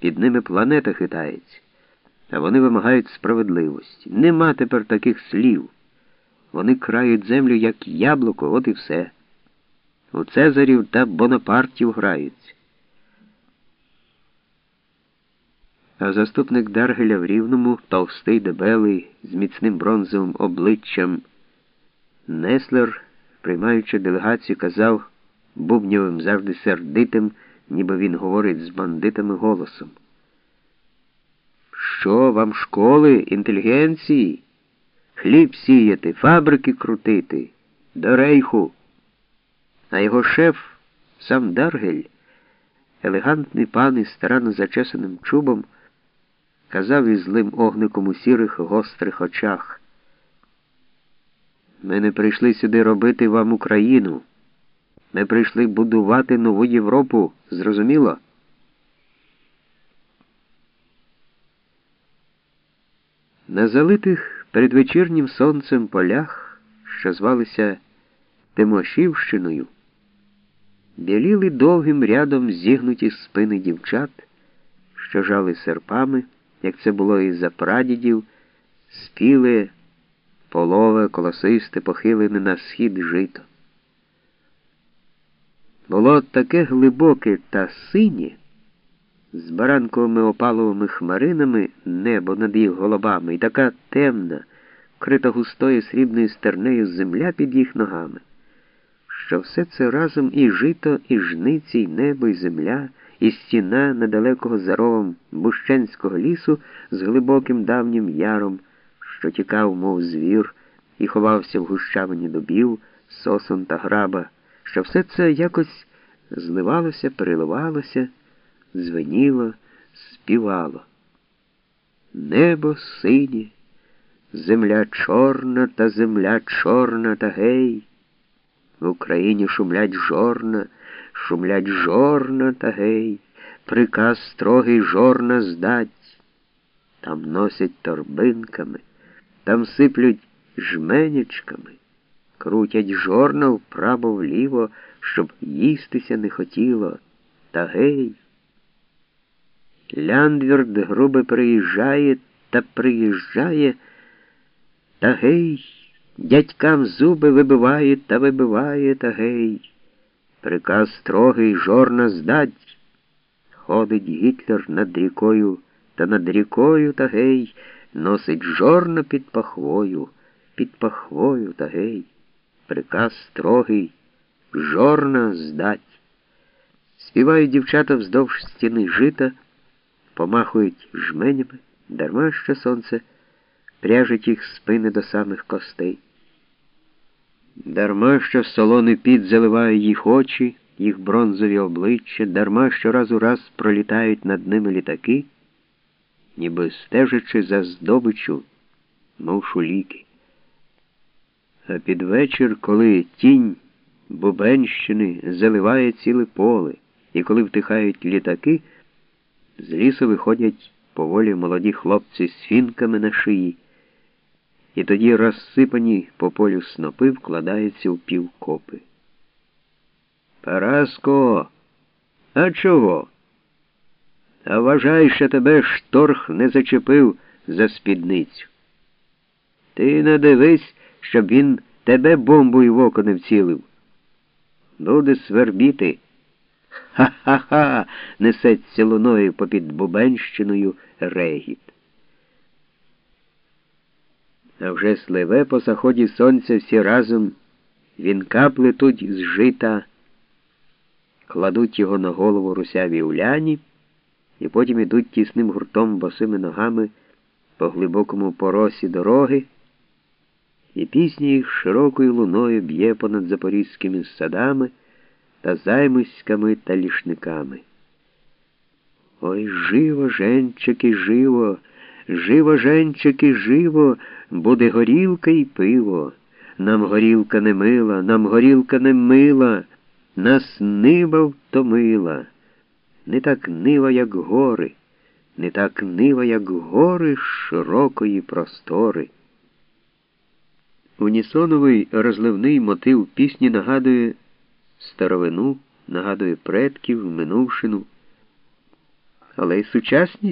Під ними планета хитається, а вони вимагають справедливості. Нема тепер таких слів. Вони крають землю, як яблуко, от і все. У Цезарів та Бонапартів граються. А заступник Даргеля в Рівному, товстий дебелий, з міцним бронзовим обличчям, Неслер, приймаючи делегацію, казав бубньовим завжди сердитим, ніби він говорить з бандитами голосом. Що вам школи, інтелігенції? Хліб сіяти, фабрики крутити, до рейху. А його шеф, сам Даргель, елегантний пан із старанно зачесаним чубом, казав із злим огником у сірих гострих очах. Ми не прийшли сюди робити вам Україну. Ми прийшли будувати нову Європу, зрозуміло? На залитих передвечірнім сонцем полях, що звалися Тимошівщиною, біліли довгим рядом зігнуті спини дівчат, що жали серпами, як це було і за прадідів, спіли полове, колосисте, похилене на схід жито. Було таке глибоке та синє, з баранковими опаловими хмаринами небо над їх головами, і така темна, вкрита густою срібною стернею земля під їх ногами, що все це разом і жито, і жниці, і небо, і земля, і стіна недалекого за ровом Бущенського лісу з глибоким давнім яром, що тікав, мов звір, і ховався в гущавині дубів, сосон та граба, що все це якось зливалося, переливалося звеніло, співало. Небо синє, земля чорна та земля чорна та гей. В Україні шумлять жорна, шумлять жорна та гей, приказ строгий жорна здать. Там носять торбинками, там сиплють жменячками, крутять жорна вправо вліво, щоб їстися не хотіло, та гей. Ляндвірд грубо приїжджає та приїжджає, та гей, дядькам зуби вибиває та вибиває та гей. Приказ строгий жорна здать. Ходить Гітлер над рікою та над рікою та гей, носить жорна під пахвою, під пахвою та гей. Приказ строгий, жорна здать. Співають дівчата вздовж стіни жита помахують жменями, дарма що сонце пряжить їх спини до самих костей. Дарма що солоний під заливає їх очі, їх бронзові обличчя, дарма що раз у раз пролітають над ними літаки, ніби стежачи за здобичу, мов шуліки. А під вечір, коли тінь Бубенщини заливає ціле поле, і коли втихають літаки, з лісу виходять поволі молоді хлопці з фінками на шиї, і тоді розсипані по полю снопи вкладаються в півкопи. Параско, а чого? А вважай, що тебе шторх не зачепив за спідницю. Ти не дивись, щоб він тебе бомбою в око не вцілив. Буде свербіти. Ха-ха-ха, несеться луною попід Бубенщиною регіт. А вже сливе по заході сонця всі разом вінка плетуть з жита, кладуть його на голову русяві уляні і потім ідуть тісним гуртом босими ногами по глибокому поросі дороги, і пісня їх широкою луною б'є понад запорізькими садами та займиськами та лішниками. Ой, живо, женчики, живо, живо, женчики, живо, буде горілка і пиво. Нам горілка не мила, нам горілка не мила, нас нива втомила. Не так нива, як гори, не так нива, як гори широкої простори. Унісоновий розливний мотив пісні нагадує старовину, нагадує предків, минувшину. але й сучасність.